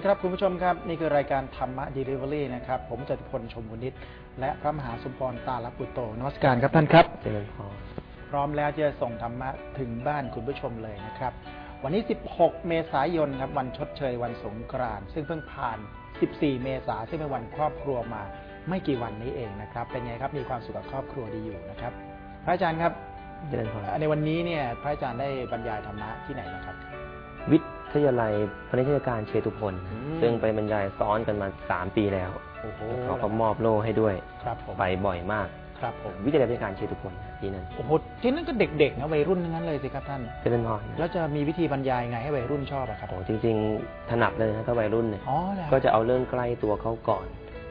สวัสดีครับคุณผู้ชมครับ นี่คือรายการธรรมะ Delivery นะครับ ผมจตุพลชมบุนิตและพระมหาสมพรตาลปุตโตนวัสการครับท่านครับเจริญพรพร้อมแล้วที่จะส่งธรรมะถึงบ้านคุณผู้ชมเลยนะครับ วันนี้ 16 เมษายนครับวันชดเชยวันสงกรานต์ซึ่งเพิ่งผ่าน 14 เมษาซึ่งเป็นวันครอบครัวมา ไม่กี่วันนี้เองนะครับ เป็นไงครับมีความสุขกับครอบครัวดีอยู่นะครับ พระอาจารย์ครับเจริญพรในวันนี้เนี่ยพระอาจารย์ได้บรรยายธรรมะที่ไหนนะครับ วิท ยาลัยพนิชยการเชตุพล อืม ซึ่งไปบรรยายซ้อนกันมาสามปีแล้วโอ้โหเขาก็มอบโล่ให้ด้วย ครับผมไปบ่อยมาก ครับผมวิทยาลัยพนิชยการเชตุพลที่นั่นโอ้โหที่นั่นก็เด็กๆนะวัยรุ่นทั้งนั้นเลยสิครับท่าน เจริญพรแล้วจะมีวิธีบรรยายไงให้วัยรุ่นชอบอะครับโอ้จริง ๆ ถนัดเลยนะถ้าวัยรุ่นเนี่ย อ๋อเหรอก็จะเอาเรื่องใกล้ตัวเขาก่อน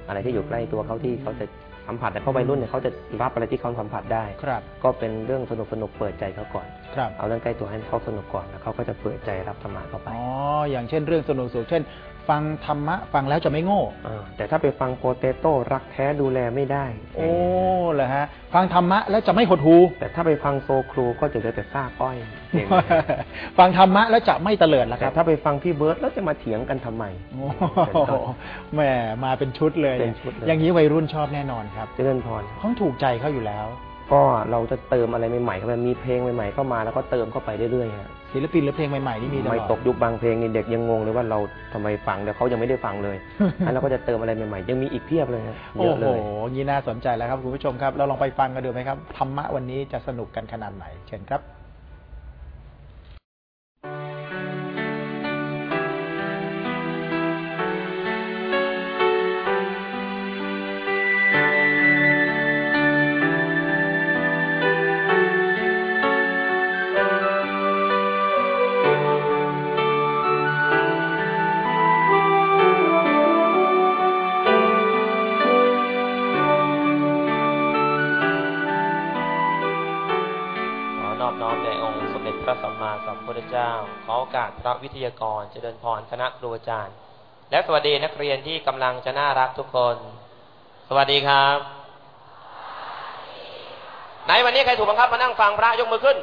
อะไรที่อยู่ใกล้ตัวเขาที่เขาจะ สัมผัสแต่เพราะวัยรุ่นเนี่ยเขาจะรับอะไรที่เขาสัมผัสได้ครับก็เป็นเรื่องสนุกสนุกๆเปิดใจเขาก่อนครับเอาเรื่องใกล้ตัวให้เขาสนุกก่อนแล้วเขาก็จะเปิดใจรับธรรมะเข้าไปอ๋ออย่างเช่นเรื่องสนุกสุขเช่น ฟังธรรมะ ฟังแล้วจะไม่โง่อ่าแต่ถ้าไปฟังโปเตโต้รักแท้ดูแลไม่ได้ โอ้เหรอฮะ ฟังธรรมะแล้วจะไม่หดหูแต่ถ้าไปฟังโซครูก็จะเหลือแต่ซากอ้อยอย่างนี้ฟังธรรมะแล้วจะไม่เตลิดละคแต่รับ ถ้าไปฟังพี่เบิร์ดแล้วจะมาเถียงกันทำไมโอ้เป็นต้นแหมมาเป็นชุดเลยเป็นชุดเลย อย่างนี้วัยรุ่นชอบแน่นอนครับเจริญพรเขาถูกใจเขาอยู่แล้ว ก็เราจะเติมอะไรใหม่ๆเข้าไปมีเพลงใหม่ๆเข้ามาแล้วก็เติมเข้าไปเรื่อยๆฮะ ศิลปินหรือเพลงใหม่ๆนี่มีตลอด ไม่ตกยุคบางเพลงนี่เด็กยังงงเลยว่าเราทำไมฟังแต่เขายังไม่ได้ฟังเลยแล้วเราก็จะเติมอะไรใหม่ๆ ยังมีอีกเพียบเลยฮะเยโอ้อะโหเลยยี่น่าสนใจแล้วครับคุณผู้ชมครับ เราลองไปฟังกันดูไหมครับ ธรรมะวันนี้จะสนุกกันขนาดไหน เชิญครับ มาสัมพุทธเจ้า ขอโอกาสพระวิทยากรเจริญพรคณะครูอาจารย์ และสวัสดีนักเรียนที่กำลังจะน่ารักทุกคน สวัสดีครับไหนวันนี้ใครถูกบังคับมานั่งฟังพระยกมือขึ้น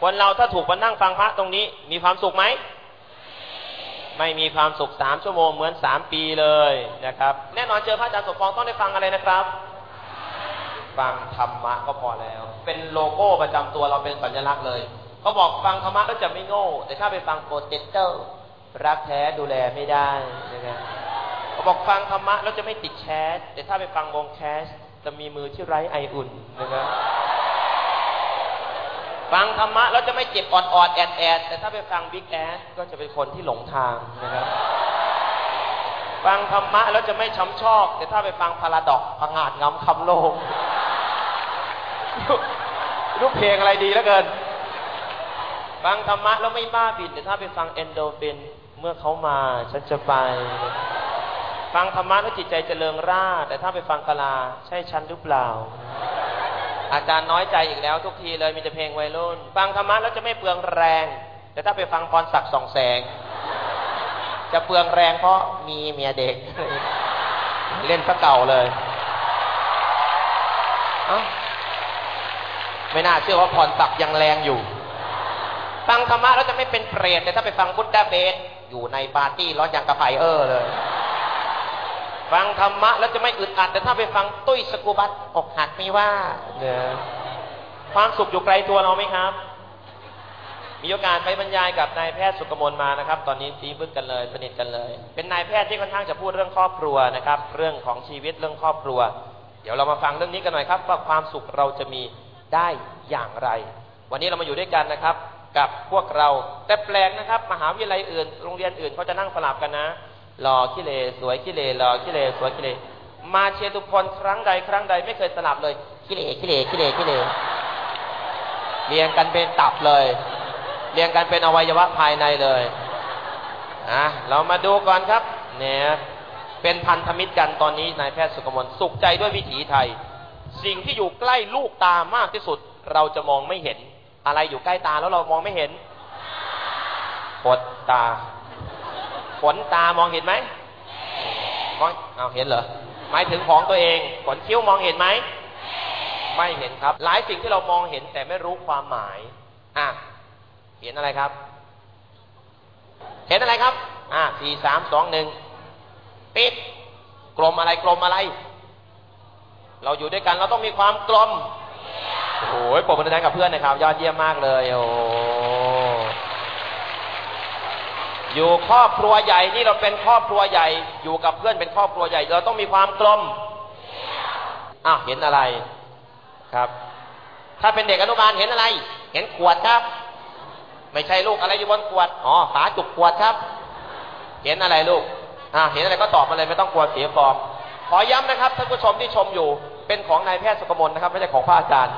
คนเราถ้าถูกมานั่งฟังพระตรงนี้ มีความสุขไหมไม่มีความสุขสามชั่วโมงเหมือนสามปีเลยนะครับ แน่นอนเจอพระอาจารย์สมปองต้องได้ฟังอะไรนะครับ ฟังธรรมะก็พอแล้ว เป็นโลโก้ประจำตัวเราเป็นสัญลักษณ์เลย เขาบอกฟังธรรมะแล้วจะไม่โง่ แต่ถ้าไปฟังโปรเจคเตอร์รักแท้ดูแลไม่ได้นะครับเขาบอกฟังธรรมะแล้วจะไม่ติดแชทแต่ถ้าไปฟังวงแคลชจะมีมือที่ไร้ไออุ่นนะครับฟังธรรมะแล้วจะไม่เจ็บออดๆแอดแอดแต่ถ้าไปฟังบิ๊กแอ๊ดก็จะเป็นคนที่หลงทางนะครับ ฟังธรรมะแล้วจะไม่ช้ำชอก แต่ถ้าไปฟังพาราดอกพังอาจงำคำโลกรูปเพลงอะไรดีแล้วเกิน ฟังธรรมะแล้วไม่บ้าบินแต่ถ้าไปฟังเอนโดฟินเมื่อเขามาฉันจะไป ฟังธรรมะแล้วจิตใจเจริญร่า แต่ถ้าไปฟังกลาใช่ฉันหรือเปล่า อาจารย์น้อยใจอีกแล้ว ทุกทีเลยมีแต่เพลงวัยรุ่น ฟังธรรมะแล้วจะไม่เปลืองแรง แต่ถ้าไปฟังพรศักดิ์สองแสง จะเปลืองแรงเพราะมีเมียเด็ก เล่นซะเก่าเลยเไม่น่าเชื่อว่าพรศักดิ์ยังแรงอยู่ ฟังธรรมะแล้วจะไม่เป็นเปรตแต่ถ้าไปฟังพุทธเบสอยู่ในปาร์ตี้ร้อนอย่างกระไฟเออเลย ฟังธรรมะแล้วจะไม่อึดอัด แต่ถ้าไปฟังตุ้ยสกูบัตอกหักไม่ว่าเนี่ยความสุขอยู่ไกลตัวเราไหมครับ มีโอกาสไปบรรยายกับนายแพทย์สุกมลมานะครับ ตอนนี้ซีบึกกันเลย สนิทกันเลย เป็นนายแพทย์ที่ค่อนข้างจะพูดเรื่องครอบครัวนะครับ เรื่องของชีวิตเรื่องครอบครัว เดี๋ยวเรามาฟังเรื่องนี้กันหน่อยครับ ว่าความสุขเราจะมีได้อย่างไร วันนี้เรามาอยู่ด้วยกันนะครับ กับพวกเรา แต่แปลกนะครับ มหาวิทยาลัยอื่น โรงเรียนอื่นเขาจะนั่งสลับกันนะหล่อขี้เลสวยขี้เลหล่อขี้เลสวยขี้เลมาเชียร์ทุกคนครั้งใดครั้งใดไม่เคยสลับเลยขี้เลขี้เลขี้เลขี้เลเรียงกันเป็นตับเลย เรียงกันเป็นอวัยวะภายในเลยอะเรามาดูก่อนครับ เนี่ยเป็นพันธมิตรกันตอนนี้นายแพทย์สุกมลสุขใจด้วยวิถีไทย สิ่งที่อยู่ใกล้ลูกตามากที่สุด เราจะมองไม่เห็น อะไรอยู่ใกล้ตาแล้วเรามองไม่เห็นขนตาขนตามองเห็นไหมมองเอาเห็นเหรอหมายถึงของตัวเองขนคิ้วมองเห็นไหมไม่เห็นครับ หลายสิ่งที่เรามองเห็นแต่ไม่รู้ความหมายอะเห็นอะไรครับ เห็นอะไรครับ อะสี่สามสองหนึ่งปิดกลมอะไรกลมอะไร เราอยู่ด้วยกันเราต้องมีความกลม โอ้โหปรบมือดังกับเพื่อนนะครับ ยอดเยี่ยมมากเลย โอ้อยู่ครอบครัวใหญ่นี่เราเป็นครอบครัวใหญ่ อยู่กับเพื่อนเป็นครอบครัวใหญ่ เราต้องมีความกลมอะเห็นอะไรครับ ถ้าเป็นเด็กอนุบาลเห็นอะไร เห็นขวดครับ ไม่ใช่ลูกอะไรอยู่บนขวดอ๋อฝาจุกขวดครับ เห็นอะไรลูกอ่าเห็นอะไรก็ตอบมาเลยไม่ต้องกลัวเสียฟอร์มขอย้ำนะครับท่านผู้ชมที่ชมอยู่เป็นของนายแพทย์สุกมลนะครับ ไม่ใช่ของพระอาจารย์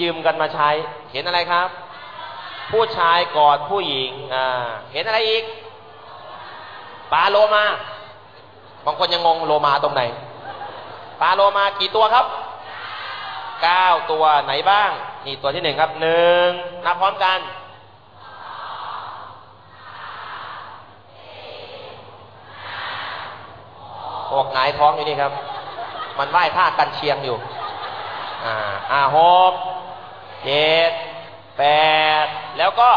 ยืมกันมาใช้ เห็นอะไรครับ ผู้ชายกอดผู้หญิงอ่าเห็นอะไรอีกปลาโลมาบางคนยังงงโลมาตรงไหนปลาโลมากี่ตัวครับเก้าตัวไหนบ้าง นี่ตัวที่หนึ่งครับหนึ่งนับพร้อมกันพวกหงายท้องอยู่นี่ครับ มันไหว้ท่ากันเชียงอยู่ อ่าอ่าหก เจ็ดแปดแล้วก็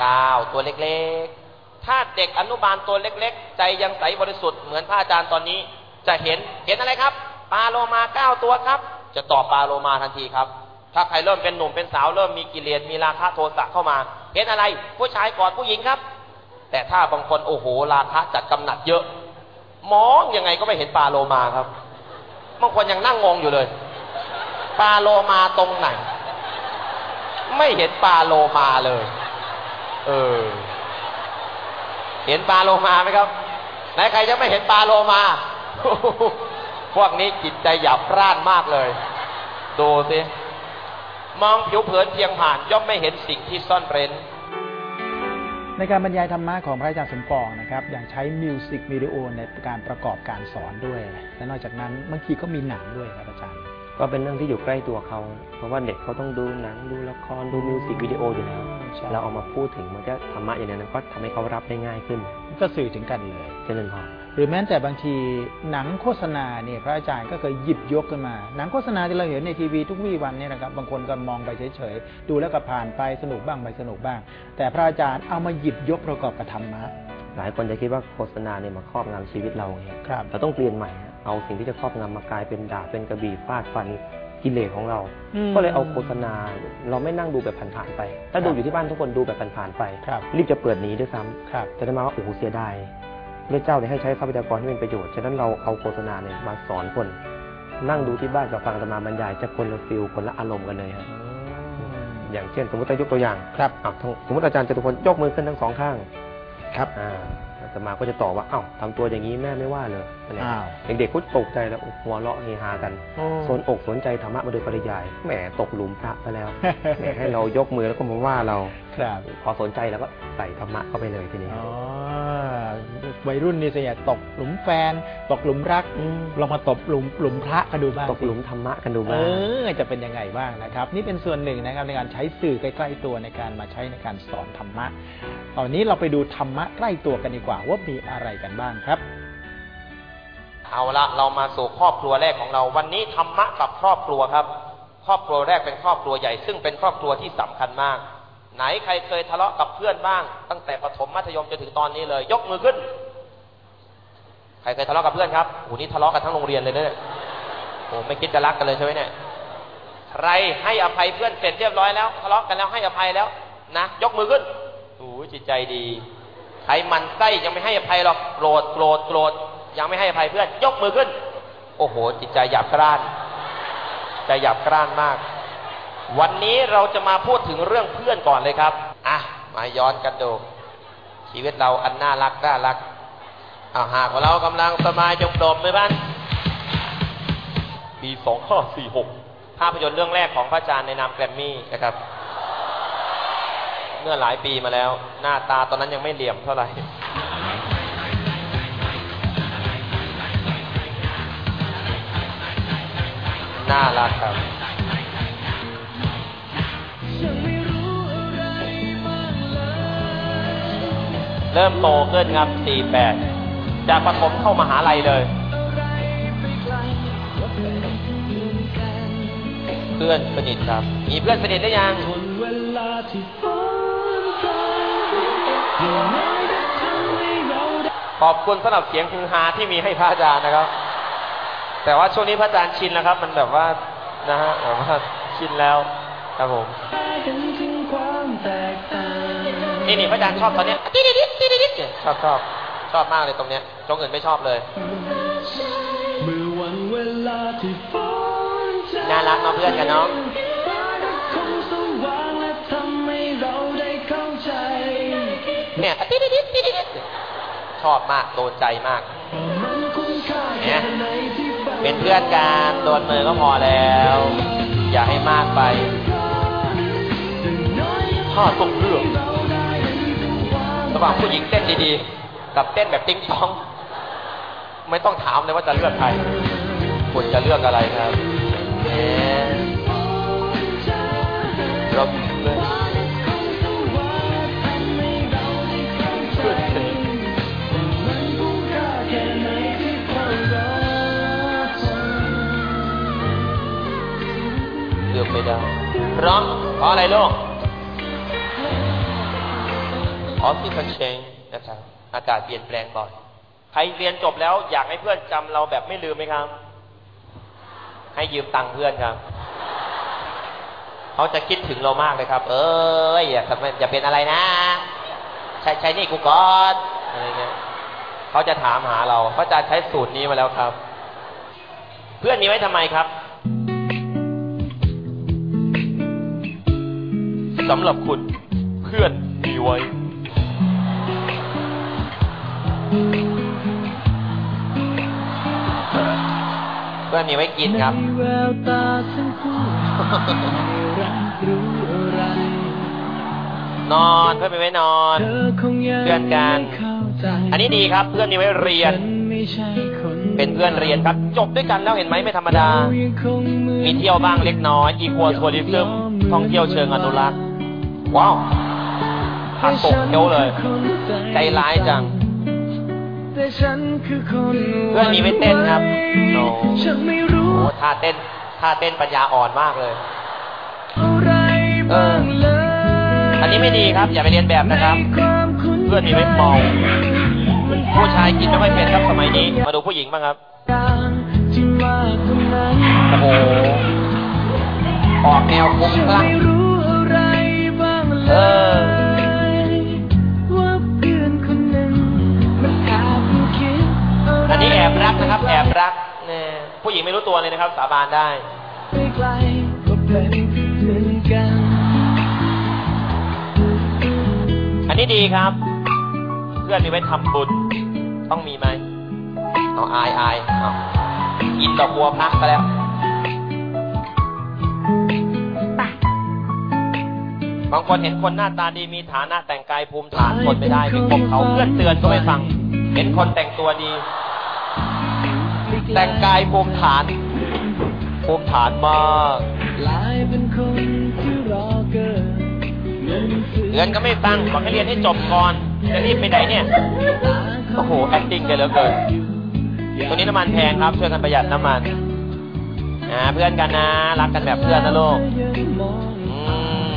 เก้าตัวเล็กๆ ถ้าเด็กอนุบาลตัวเล็กๆ ใจยังใสบริสุทธิ์เหมือนพระอาจารย์ตอนนี้ จะเห็นเห็นอะไรครับปลาโลมาเก้าตัวครับ จะตอบปลาโลมาทันทีครับ ถ้าใครเริ่มเป็นหนุ่มเป็นสาวเริ่มมีกิเลสมีราคะโทสะเข้ามา เห็นอะไรผู้ชายกอดผู้หญิงครับ แต่ถ้าบางคนโอ้โหราคะจัดกำหนัดเยอะ มองยังไงก็ไม่เห็นปลาโลมาครับบางคนยังนั่งงงอยู่เลยปลาโลมาตรงไหน ไม่เห็นปลาโลมาเลย เออ เห็นปลาโลมาไหมครับไหนใครจะไม่เห็นปลาโลมา พวกนี้จิตใจหยาบกร้านมากเลย ดูสิมองผิวเผินเพียงผ่านย่อมไม่เห็นสิ่งที่ซ่อนเร้น ในการบรรยายธรรมะของพระอาจารย์สมปองนะครับ อยังใช้มิวสิกวิดีโอในการประกอบการสอนด้วย และนอกจากนั้นบางทีก็มีหนังด้วยครับอาจารย์ ก็เป็นเรื่องที่อยู่ใกล้ตัวเขา เพราะว่าเด็กเขาต้องดูหนังดูละครดูมิวสิกวิดีโออยู่แล้วใช่เราเอามาพูดถึงมันก็ธรรมะอย่างนั้นก็ทำให้เขารับได้ง่ายขึ้น ก็สื่อถึงกันเลยเจริญพรหรือแม้แต่บางทีหนังโฆษณาเนี่ยพระอาจารย์ก็เคยหยิบยกขึ้นมา หนังโฆษณาที่เราเห็นในทีวีทุกวี่วันเนี่ยนะครับบางคนก็มองไปเฉยๆดูแล้วก็ผ่านไปสนุกบ้างไม่สนุกบ้าง แต่พระอาจารย์เอามาหยิบยกประกอบกับธรรมะหลายคนจะคิดว่าโฆษณาเนี่ยมาครอบงำชีวิตเราไงครับเราต้องเปลี่ยนใหม่ฮะ เอาสิ่งที่จะครอบงำมากลายเป็นดาบเป็นกระบี่ฟาดฟันกิเลสของเรา อืมก็เลยเอาโฆษณาเราไม่นั่งดูแบบผ่านๆไป ถ้าครับดูอยู่ที่บ้านทุกคนดูแบบผ่านๆไปครับ รีบจะเปิดหนีด้วยซ้ำครับจะได้มาว่าโอ้โหเสียดายพระเจ้าเนี่ยให้ใช้ทรัพยากรที่เป็นประโยชน์ฉะนั้นเราเอาโฆษณาเนี่ยมาสอนคน นั่งดูที่บ้านกับฟังอาตมาบรรยายจะคนละฟิลคนละอารมณ์กันเลยฮะอย่างเช่น สมมติจะยกตัวอย่างครับ อะทั้งสมมติอาจารย์จตุพลยกมือขึ้นทั้งสองข้างครับ อ่าอา ตมาก็จะตอบว่าอ้าวทำตัวอย่างนี้แม่ไม่ว่าเลยอะไรอ้าวเด็กๆก็ตกใจแล้วหัวเราะเฮฮากันโอ้สนอกสนใจธรรมะมาโดยปริยายแหมตกหลุมพระไปแล้วแหมให้เรายกมือแล้วก็มาว่าเราครับพอสนใจแล้วก็ใส่ธรรมะเข้าไปเลยทีนี้อ๋อ วัยรุ่นนี่ส่วนใหญ่ตกหลุมแฟน ตกหลุมรักลองมาตกหลุมหลุมพระกันดูบ้างตกหลุมธรรมะกันดูเอบ้างอจะเป็นยังไงบ้างนะครับ นี่เป็นส่วนหนึ่งนะครับในการใช้สื่อใกล้ๆตัวในการมาใช้ในการสอนธรรมะตอนนี้เราไปดูธรรมะใกล้ตัวกันดีกว่าว่ามีอะไรกันบ้างครับเอาละเรามาสู่ครอบครัวแรกของเรา วันนี้ธรรมะกับครอบครัวครับ ครอบครัวแรกเป็นครอบครัวใหญ่ ซึ่งเป็นครอบครัวที่สำคัญมาก ไหนใครเคยทะเลาะกับเพื่อนบ้าง ตั้งแต่ประถมมัธยมจนถึงตอนนี้เลย ยกมือขึ้นใครเคยทะเลาะกับเพื่อนครับโอ้โหนี่ทะเลาะกันทั้งโรงเรียนเลยเนี่ยโอ้ไม่คิดจะรักกันเลยใช่ไหมเนี่ย ใครให้อภัยเพื่อนเสร็จเรียบร้อยแล้วทะเลาะกันแล้วให้อภัยแล้วนะยกมือขึ้นโอ้จิตใจดี ใครมันไส้ยังไม่ให้อภัยหรอกโกรธโกรธโกรธยังไม่ให้อภัยเพื่อน ยกมือขึ้น โอ้โห จิตใจหยาบกร้านใจหยาบกร้านมาก วันนี้เราจะมาพูดถึงเรื่องเพื่อนก่อนเลยครับ อะ มาย้อนกันดูชีวิตเราอันน่ารักน่ารัก อาหากว่าเรากำลังสบายจงโดมไหมบ้านปีสองห้าสี่หกภาพยนตร์เรื่องแรกของพระอาจารย์ในนามแกรมมี่นะครับ เมื่อหลายปีมาแล้ว หน้าตาตอนนั้นยังไม่เหลี่ยมเท่าไหร่น่ารักครับเริ่มโตขึ้นครับ48 จากประถมเข้ามหาลัยเลย เพื่อนสนิทครับ มีเพื่อนสนิทได้ยังขอบคุณสำหรับเสียงฮือฮาที่มีให้พระอาจารย์นะครับ แต่ว่าช่วงนี้พระอาจารย์ชินแล้วครับ มันแบบว่านะฮะแบบว่าชินแล้วครับผมนี่นี่พระอาจารย์ชอบตอนเนี้ยชอบชอบ อบมากเลยตรงเนี้ยตรงอื่นไม่ชอบเลยเมื่อวันเวลาที่ฝนจะน่ารักเนาะเพื่อนกันเนาะฟ้าก็คงสว่างและทำให้เราได้เข้าใจเนี่ยติ๊ดติ๊ดติ๊ดติ๊ดติ๊ดชอบมากโดนใจมากว่ามันคุ้มค่าแค่ไหนที่ฝัเป็นเพื่อนกันโดนมือก็พอแล้ว อย่าให้มากไปน้อยถ้าต้องเลือกเราได้เห็นถึงความระหว่างผู้หญิงเต้นดีๆ กับเต้นแบบติ้งต้อง ไม่ต้องถามเลยว่าจะเลือกใครคุณจะเลือกอะไรครับเรับเลยเพื่อนสนิทมันคุ้มค่าแค่ไหนที่เรารอเธอเลือกไม่ได้เพราะเพราะอะไรลูกเพราะที่มันเชงนะครับ อากาศเปลี่ยนแปลงบ่อยใครเรียนจบแล้วอยากให้เพื่อนจำเราแบบไม่ลืมไหมครับ ให้ยืมตังค์เพื่อนครับเขาจะคิดถึงเรามากเลยครับ เอ้ยอย่าทำอย่าเป็นอะไรนะใช้ใช้หนี่กูก่อนอะไรเงี้ยเขาจะถามหาเราเพราะอาจารย์ใช้สูตรนี้มาแล้วครับ เพื่อนมีไว้ทำไมครับสำหรับคุณเพื่อนมีไว้ เพื่อนมีไว้กินครับนแววตาทั้งคู่รับรู้อะไรนอนเพื่อนมีไว้นอนเพื่อนกัน อันนี้ดีครับ เพื่อนมีไว้เรียน เป็นเพื่อนเรียนครับ จบด้วยกันแล้วเห็นไหมไม่ธรรมดา มีเที่ยวบ้างเล็กน้อยอีควอทัวริซึมท่องเที่ยวเชิงอนุรักษ์ ว้าวพาตกเที่ยวเลย ใจร้ายจัง เพื่อนมีไว้เต้นครับโนฉันไม่รู้โอ้ท่าเต้นท่าเต้นปัญญาอ่อนมากเลยอะไรบ้างเลยอันนี้ไม่ดีครับ อย่าไปเรียนแบบนะครับในความคุ้นเพื่อนมีไว้เมาผู้ชายกินไม่ค่อยเป็นครับสมัยนี้ มาดูผู้หญิงบ้างครับที่มากตรงนั้นโอ้โหออกแนวคุ้มคลั่งไม่รู้อะไรบ้างเลเออ อะไรอันนี้แอบรักนะครับ แอบรักเนี่ยผู้หญิงไม่รู้ตัวเลยนะครับ สาบานได้ไปไกลก็เป็นเหมือนกันอันนี้ดีครับ เพื่อนมีไว้ทำบุญ ต้องมีไหมเอาอายอายเอากินดอกบัวพระก็แล้วบางคนเห็นคนหน้าตาดีมีฐานะแต่งกายภูมิฐานทนไม่ได้ไปคบเขาเพื่อนเตือนก็ไม่ฟัง เห็นคนแต่งตัวดี แต่งกายภูมิฐานภูมิฐานมากกลายเป็นคนที่รอเกินเงินซื้อเตือนก็ไม่ฟังบอกให้เรียนให้จบก่อน จะรีบไปไหนเนี่ย โอ้โห acting กันเหลือเกินตัวนี้น้ำมันแพงครับ ช่วยกันประหยัดน้ำมันอ่าเพื่อนกันนะ รักกันแบบเพื่อนนะลูกยังมองอืม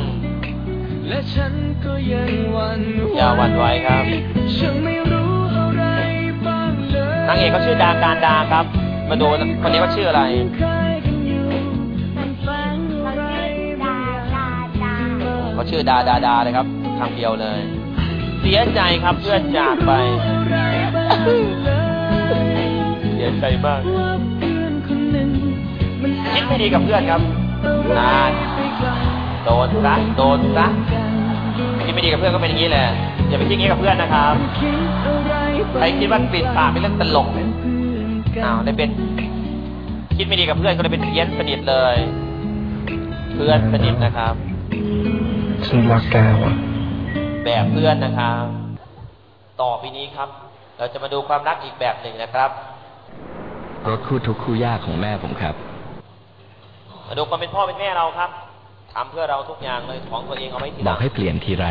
และฉันก็ยังหวันอย่าหวั่นไหวครับฉันไม่รู้อะไรบ้างเลยนางเอกเขาชื่อดาการดาครับ มาดูคนนี้ว่าชื่ออะไรเขาชื่อดาดาดาเลยครับคำเดียวเลย เสียใจครับเพื่อนจากไป เสียใจมากคิดไม่ดีกับเพื่อนครับนานโดนซะโดนซะคิดไม่ดีกับเพื่อนก็เป็นอย่างนี้แหละอย่าไปคิดอย่างนี้กับเพื่อนนะครับใครคิดว่ากลิ่นปากเป็นเรื่องตลกเป็นเพื่ อนกันอ้าวได้เป็น คิดไม่ดีกับเพื่อนก็เลยเป็นเพี้ยนสนิทเลย เพื่อนสนิทนะครับฉันรักแกว่ะแบบเพื่อนนะครับ ต่อไปนี้ครับ เราจะมาดูความรักอีกแบบหนึ่งนะครับรถคู่ทุกข์คู่ยากของแม่ผมครับ มาดูความเป็นพ่อเป็นแม่เราครับทำเพื่อเราทุกอย่างเลยของตัวเองเอาไว้ทีหบลัอกงให้เปลี่ยนทีไร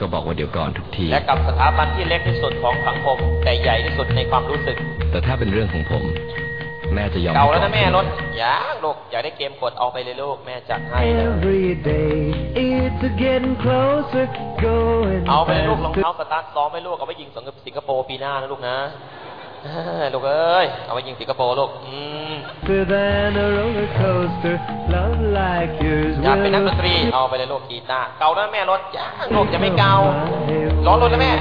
ก็บอกว่าเดี๋ยวก่อนทุกที และกับสถาบันที่เล็กที่สุดของสังคม แต่ใหญ่ที่สุดในความรู้สึก แต่ถ้าเป็นเรื่องของผม แม่จะยอมเก่าให้แล้วนะกอดแม่รถอยากลูกอยากได้เกมกดเอาไปเลยลูกแม่จัดให้นะ Every day it's getting closer, going เอาไปเลยลูกรอง faster. เท้าสตาร์ทซ้อมให้ลูกเอาไปยิงสิงคโปร์ปีหน้านะลูกนะเอ้ย ลูกเอ้ย เอาไปยิงสิงคโปร์ลูกอืม Faster than a roller coaster, love like yours อยากเป็นนักด will นตรี เอาไปเลยลูกกีตาร์เก่าแล้วแม่รถอยากลูกจะไม่เก่าร้อนรถนะแม่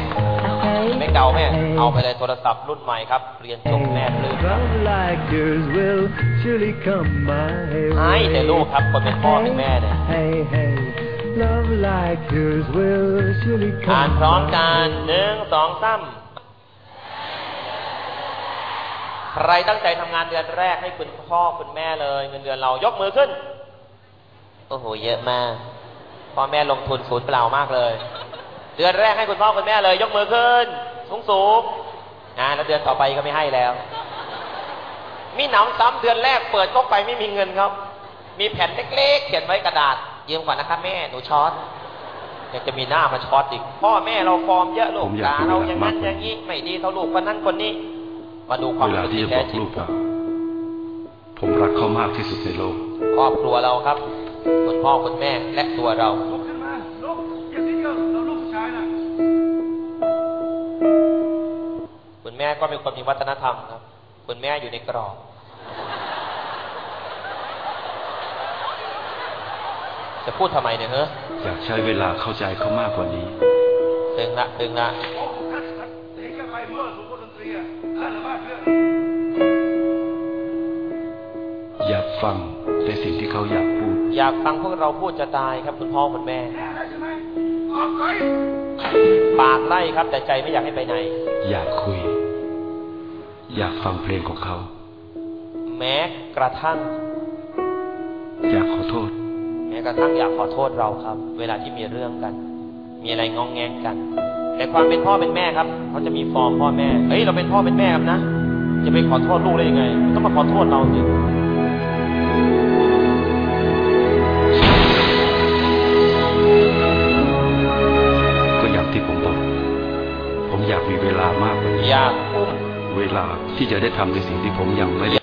ไม่เก่าแม่ เอาไปเลยโทรศัพท์รุ่นใหม่ครับ เรียนจบแม่ลืม Love like yours will surely come my way. ให้แต่ลูกครับคนเป็นพ่อเป็นแม่เนี่ย Hey, hey, love like yours will surely อ่าน come พร้อม my กันหนึ่งสองสาม ใครตั้งใจทำงานเดือนแรกให้คุณพ่อคุณแม่เลยเงินเดือนเรายกมือขึ้น โอ้โห เยอะมาก พ่อแม่ลงทุนศูนย์เปล่ามากเลย เดือนแรกให้คุณพ่อคุณแม่เลย ยกมือขึ้น สูงสูงๆอ่าแล้วเดือนต่อไปก็ไม่ให้แล้ว มีหนำซ้ำเดือนแรกเปิดเข้าไปไม่มีเงินครับ มีแผ่นเล็กๆ เขียนไว้กระดาษยืมก่อนนะครับแม่หนูช็อตยังจะมีหน้ามาช็อตอีก พ่อแม่เราฟอร์มเยอะลูผกมอยากตาเราคุยอย่างมานั้กนกว่าอย่างนี้ไม่ดีเท่าลูกคนนั้นคนนี้ มาดูความเวลารู้สึกที่ที่จะบแท้อกจริงลูกว่าผมรักเขามากที่สุดในโลก ครอบครัวเราครับคุณพ่อคุณแม่และตัวเราคุณแม่ก็เป็นคนมีวัฒนธรรมครับ คุณแม่อยู่ในกรอบจะพูดทำไมเนี่ยเฮ้อยากใช้เวลาเข้าใจเขามากกว่านี้ ตึงละตึงละ อยากฟังในสิ่งที่เขาอยากพูด อยากฟังพวกเราพูดจะตายครับคุณพ่อคุณแม่ ปากไล่ครับแต่ใจไม่อยากให้ไปไหน อยากคุย อยากฟังเพลงของเขา แม้กระทั่ง อยากขอโทษ แม้กระทั่งอยากขอโทษเราครับ เวลาที่มีเรื่องกัน มีอะไรงองแงงกัน แต่ความเป็นพ่อเป็นแม่ครับเขาจะมีฟอร์มพ่อแม่เฮ้ยเราเป็นพ่อเป็นแม่ครับนะจะไปขอโทษลูกได้ยังไงต้องมาขอโทษเราสิก็อย่างที่ผมบอกผมอยากมีเวลามากกว่านี้อยากอุ้มเวลาที่จะได้ทำในสิ่งที่ผมยังไม่ได้